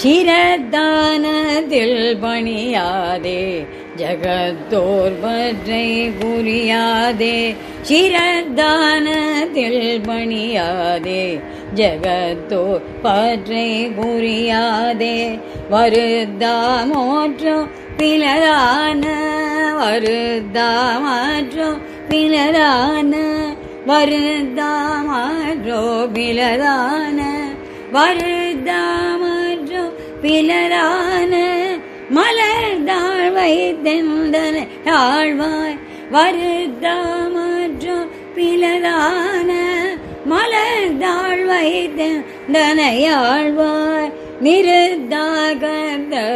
चिरदान दिल बणिया दे जगदूर्बजई गुरिया दे चिरदान दिल बणिया दे जगदूर्बजई गुरिया दे वरदा मोत्र निलान वरदा मोत्र निलान वरदा मोत्र बिलान वरदा பிலரான மலர்தாள் வைத்தெந்தன தாழ்வாய் வருதாமற்றும் பிலரான மலர்தாள் வைத்தெந்தன ஆழ்வாய் நிறு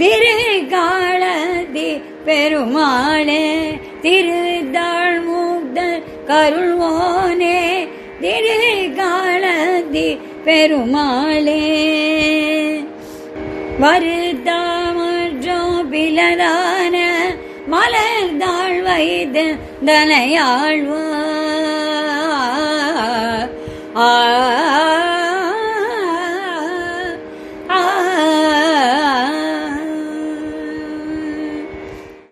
விருகாலதி பெருமாளே திருதாள் முக்த கருள்வோனே திருகாலதி பெருமாளே வருதாமற்றும் பிலரான மலர்தாள் வைத்து தனையாழ்வா ஆ